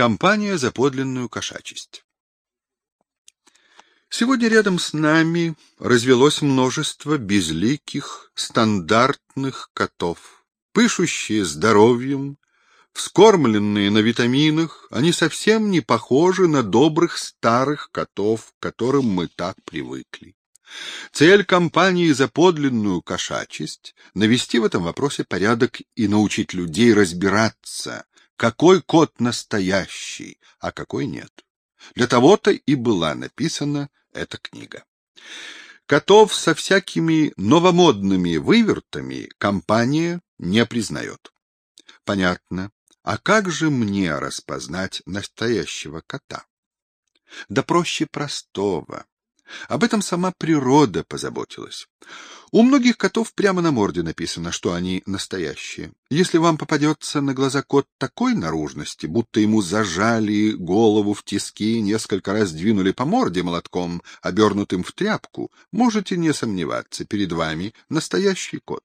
Компания за подлинную кошачесть. Сегодня рядом с нами развелось множество безликих, стандартных котов, пышущие здоровьем, вскормленные на витаминах, они совсем не похожи на добрых старых котов, к которым мы так привыкли. Цель компании за подлинную кошачесть — навести в этом вопросе порядок и научить людей разбираться, какой кот настоящий, а какой нет. Для того-то и была написана эта книга. Котов со всякими новомодными вывертами компания не признает. Понятно. А как же мне распознать настоящего кота? Да проще простого. Об этом сама природа позаботилась. У многих котов прямо на морде написано, что они настоящие. Если вам попадется на глаза кот такой наружности, будто ему зажали голову в тиски, несколько раз двинули по морде молотком, обернутым в тряпку, можете не сомневаться, перед вами настоящий кот.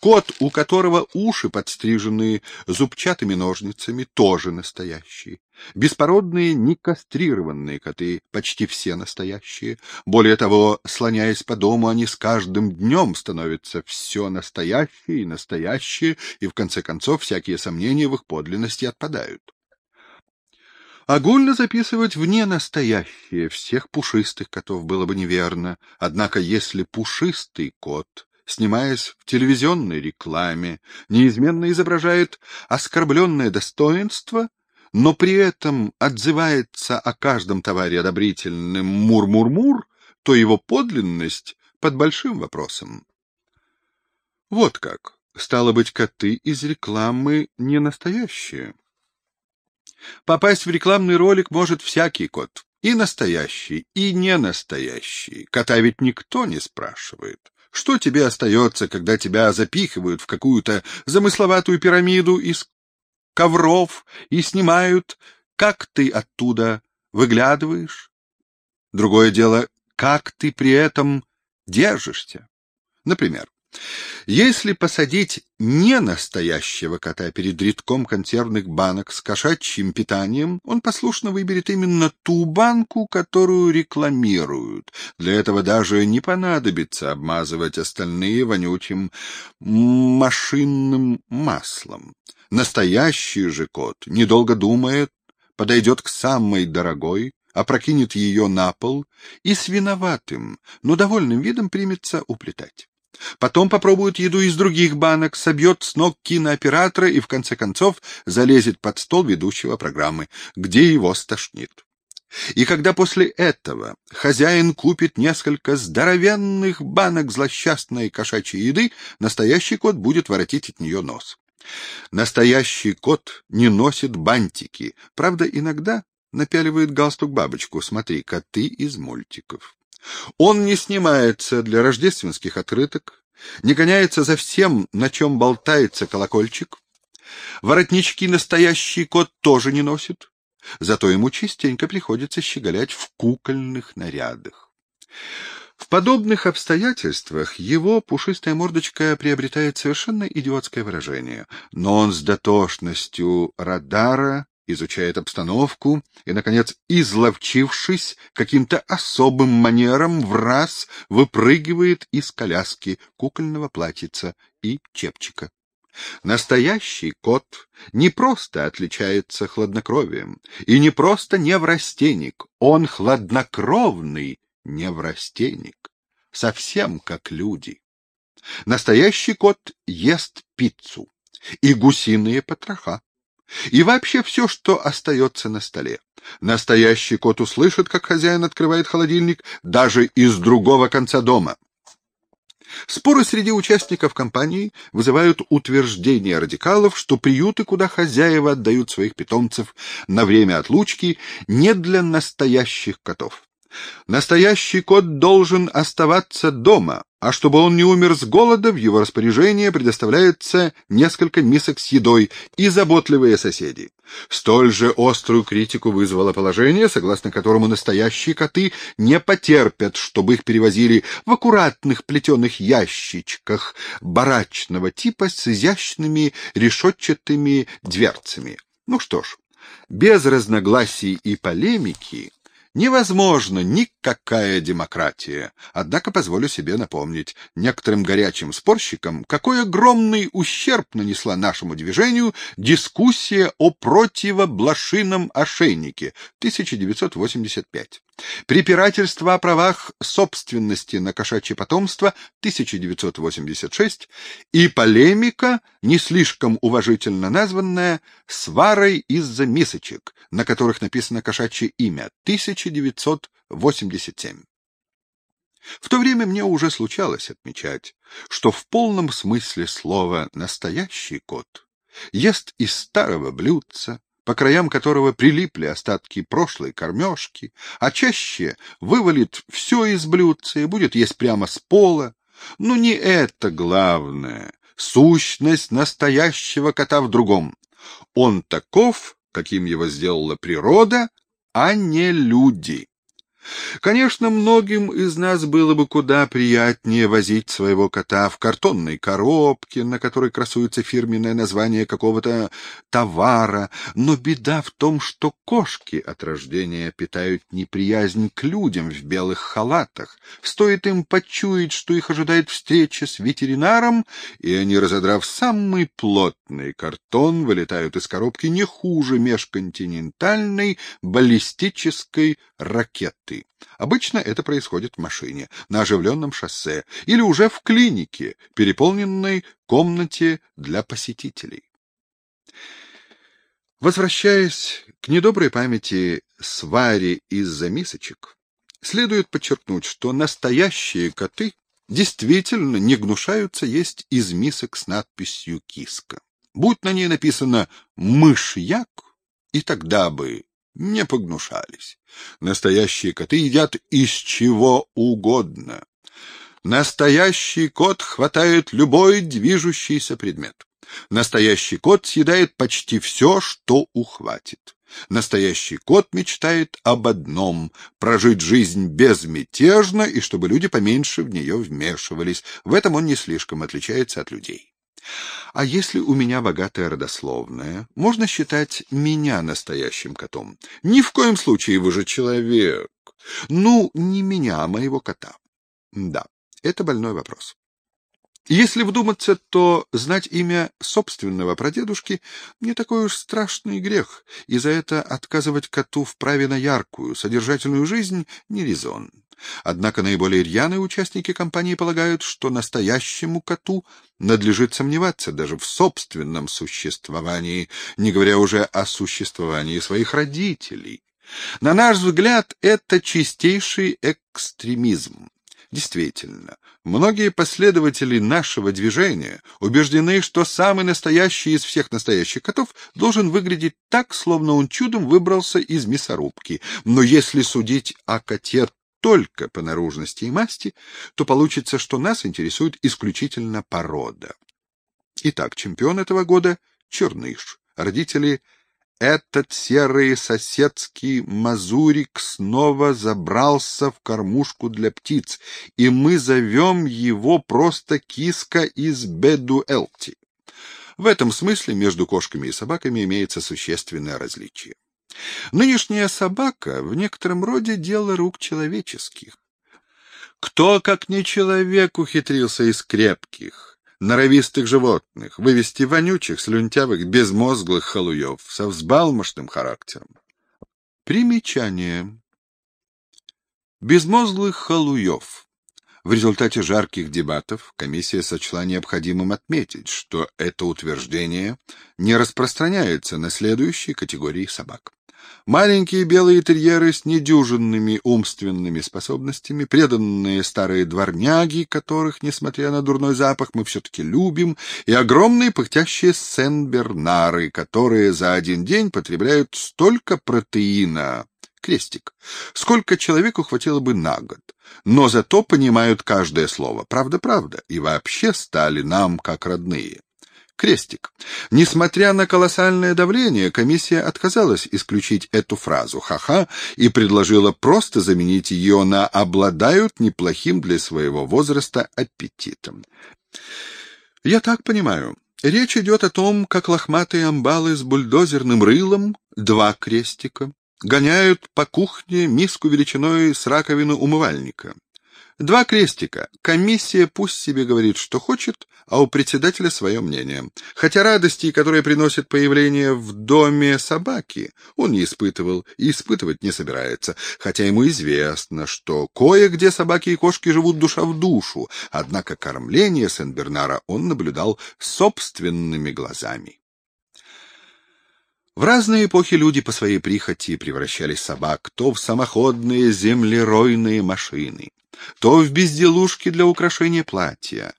Кот, у которого уши подстрижены зубчатыми ножницами, тоже настоящий. Беспородные, некастрированные коты, почти все настоящие. Более того, слоняясь по дому, они с каждым днем становятся все настоящие и настоящие, и в конце концов всякие сомнения в их подлинности отпадают. Огульно записывать вне настоящее всех пушистых котов было бы неверно, однако если пушистый кот снимаясь в телевизионной рекламе, неизменно изображает оскорбленное достоинство, но при этом отзывается о каждом товаре одобрительным «мур-мур-мур», то его подлинность под большим вопросом. Вот как. Стало быть, коты из рекламы не настоящие. Попасть в рекламный ролик может всякий кот. И настоящий, и не настоящий. Кота ведь никто не спрашивает. Что тебе остается, когда тебя запихивают в какую-то замысловатую пирамиду из ковров и снимают, как ты оттуда выглядываешь? Другое дело, как ты при этом держишься. Например, если посадить не настоящего кота перед рядком консервных банок с кошачьим питанием, он послушно выберет именно ту банку, которую рекламируют. Для этого даже не понадобится обмазывать остальные вонючим машинным маслом. Настоящий же кот, недолго думает, подойдет к самой дорогой, опрокинет ее на пол и с виноватым, но довольным видом примется уплетать. Потом попробует еду из других банок, собьет с ног кинооператора и, в конце концов, залезет под стол ведущего программы, где его стошнит. И когда после этого хозяин купит несколько здоровенных банок злосчастной кошачьей еды, настоящий кот будет воротить от нее нос. Настоящий кот не носит бантики, правда, иногда напяливает галстук-бабочку, смотри, коты из мультиков. Он не снимается для рождественских открыток, не гоняется за всем, на чем болтается колокольчик. Воротнички настоящий кот тоже не носит, зато ему частенько приходится щеголять в кукольных нарядах. В подобных обстоятельствах его пушистая мордочка приобретает совершенно идиотское выражение, но он с дотошностью радара изучает обстановку и, наконец, изловчившись каким-то особым манером, в раз выпрыгивает из коляски кукольного платьица и чепчика. Настоящий кот не просто отличается хладнокровием и не просто неврастенник, он хладнокровный неврастенник, совсем как люди. Настоящий кот ест пиццу и гусиные потроха. И вообще все, что остается на столе. Настоящий кот услышит, как хозяин открывает холодильник даже из другого конца дома. Споры среди участников компании вызывают утверждение радикалов, что приюты, куда хозяева отдают своих питомцев на время отлучки, не для настоящих котов. Настоящий кот должен оставаться дома, а чтобы он не умер с голода, в его распоряжение предоставляется несколько мисок с едой и заботливые соседи. Столь же острую критику вызвало положение, согласно которому настоящие коты не потерпят, чтобы их перевозили в аккуратных плетеных ящичках барачного типа с изящными решетчатыми дверцами. Ну что ж, Без разногласий и полемики невозможна никакая демократия. Однако позволю себе напомнить некоторым горячим спорщикам, какой огромный ущерб нанесла нашему движению дискуссия о противоблошином ошейнике 1985. Препирательство о правах собственности на кошачье потомство 1986 и полемика, не слишком уважительно названная, сварой из-за мисочек, на которых написано кошачье имя 1987. В то время мне уже случалось отмечать, что в полном смысле слова «настоящий кот» ест из старого блюдца, по краям которого прилипли остатки прошлой кормежки, а чаще вывалит все из блюдца и будет есть прямо с пола. Но не это главное. Сущность настоящего кота в другом. Он таков, каким его сделала природа, а не люди. Конечно, многим из нас было бы куда приятнее возить своего кота в картонной коробке, на которой красуется фирменное название какого-то товара, но беда в том, что кошки от рождения питают неприязнь к людям в белых халатах. Стоит им почуять, что их ожидает встреча с ветеринаром, и они, разодрав самый плотный картон, вылетают из коробки не хуже межконтинентальной баллистической ракеты. Обычно это происходит в машине, на оживленном шоссе или уже в клинике, переполненной комнате для посетителей. Возвращаясь к недоброй памяти свари из-за мисочек, следует подчеркнуть, что настоящие коты действительно не гнушаются есть из мисок с надписью «киска». Будь на ней написано «мышьяк», и тогда бы не погнушались. Настоящие коты едят из чего угодно. Настоящий кот хватает любой движущийся предмет. Настоящий кот съедает почти все, что ухватит. Настоящий кот мечтает об одном — прожить жизнь безмятежно и чтобы люди поменьше в нее вмешивались. В этом он не слишком отличается от людей. А если у меня богатая родословная, можно считать меня настоящим котом. Ни в коем случае вы же человек. Ну, не меня, а моего кота. Да, это больной вопрос. Если вдуматься, то знать имя собственного прадедушки не такой уж страшный грех, и за это отказывать коту в праве на яркую, содержательную жизнь не резон. Однако наиболее рьяные участники кампании полагают, что настоящему коту надлежит сомневаться даже в собственном существовании, не говоря уже о существовании своих родителей. На наш взгляд, это чистейший экстремизм. Действительно, многие последователи нашего движения убеждены, что самый настоящий из всех настоящих котов должен выглядеть так, словно он чудом выбрался из мясорубки. Но если судить о коте только по наружности и масти, то получится, что нас интересует исключительно порода. Итак, чемпион этого года — Черныш. Родители этот серый соседский мазурик снова забрался в кормушку для птиц, и мы зовем его просто киска из Бедуэлти. В этом смысле между кошками и собаками имеется существенное различие. Нынешняя собака в некотором роде дело рук человеческих. Кто, как не человек, ухитрился из крепких, норовистых животных вывести вонючих, слюнтявых, безмозглых халуев со взбалмошным характером? Примечание. Безмозглых халуев. В результате жарких дебатов комиссия сочла необходимым отметить, что это утверждение не распространяется на следующие категории собак. Маленькие белые терьеры с недюжинными умственными способностями, преданные старые дворняги, которых, несмотря на дурной запах, мы все-таки любим, и огромные пыхтящие сен-бернары, которые за один день потребляют столько протеина, крестик, сколько человеку хватило бы на год, но зато понимают каждое слово, правда-правда, и вообще стали нам как родные. Крестик. Несмотря на колоссальное давление, комиссия отказалась исключить эту фразу «ха-ха» и предложила просто заменить ее на «обладают неплохим для своего возраста аппетитом». Я так понимаю, речь идет о том, как лохматые амбалы с бульдозерным рылом два крестика, гоняют по кухне миску величиной с раковину умывальника. Два крестика. Комиссия пусть себе говорит, что хочет, а у председателя свое мнение. Хотя радости, которые приносит появление в доме собаки, он не испытывал и испытывать не собирается, хотя ему известно, что кое-где собаки и кошки живут душа в душу, однако кормление Сен-Бернара он наблюдал собственными глазами. В разные эпохи люди по своей прихоти превращали собак то в самоходные землеройные машины, то в безделушки для украшения платья,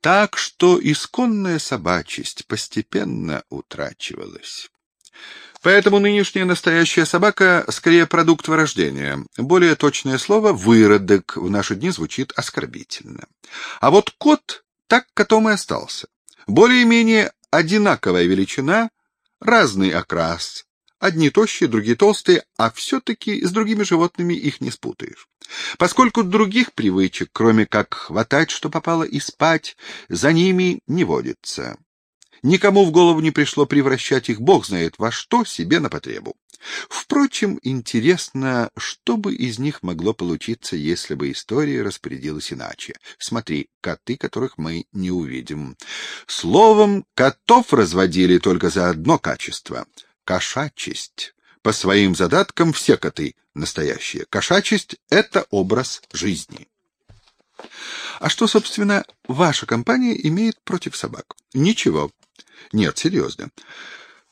так что исконная собачесть постепенно утрачивалась. Поэтому нынешняя настоящая собака скорее продукт вырождения. Более точное слово «выродок» в наши дни звучит оскорбительно. А вот кот так котом и остался. Более-менее одинаковая величина, разный окрас. Одни тощие, другие толстые, а все-таки с другими животными их не спутаешь. Поскольку других привычек, кроме как хватать, что попало, и спать, за ними не водится. Никому в голову не пришло превращать их, бог знает во что, себе на потребу. Впрочем, интересно, что бы из них могло получиться, если бы история распорядилась иначе. Смотри, коты, которых мы не увидим. Словом, котов разводили только за одно качество — кошачесть. По своим задаткам все коты настоящие. Кошачесть — это образ жизни. А что, собственно, ваша компания имеет против собак? Ничего. Нет, серьезно.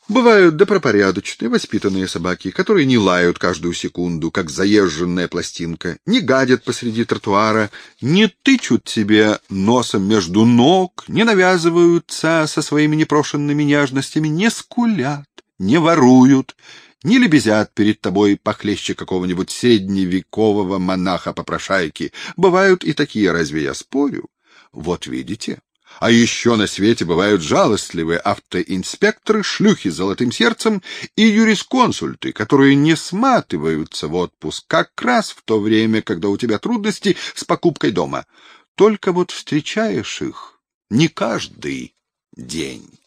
Бывают добропорядочные, воспитанные собаки, которые не лают каждую секунду, как заезженная пластинка, не гадят посреди тротуара, не тычут себе носом между ног, не навязываются со своими непрошенными нежностями, не скулят, не воруют, не лебезят перед тобой похлеще какого-нибудь средневекового монаха-попрошайки. Бывают и такие, разве я спорю? Вот видите, а еще на свете бывают жалостливые автоинспекторы, шлюхи с золотым сердцем и юрисконсульты, которые не сматываются в отпуск как раз в то время, когда у тебя трудности с покупкой дома. Только вот встречаешь их не каждый день.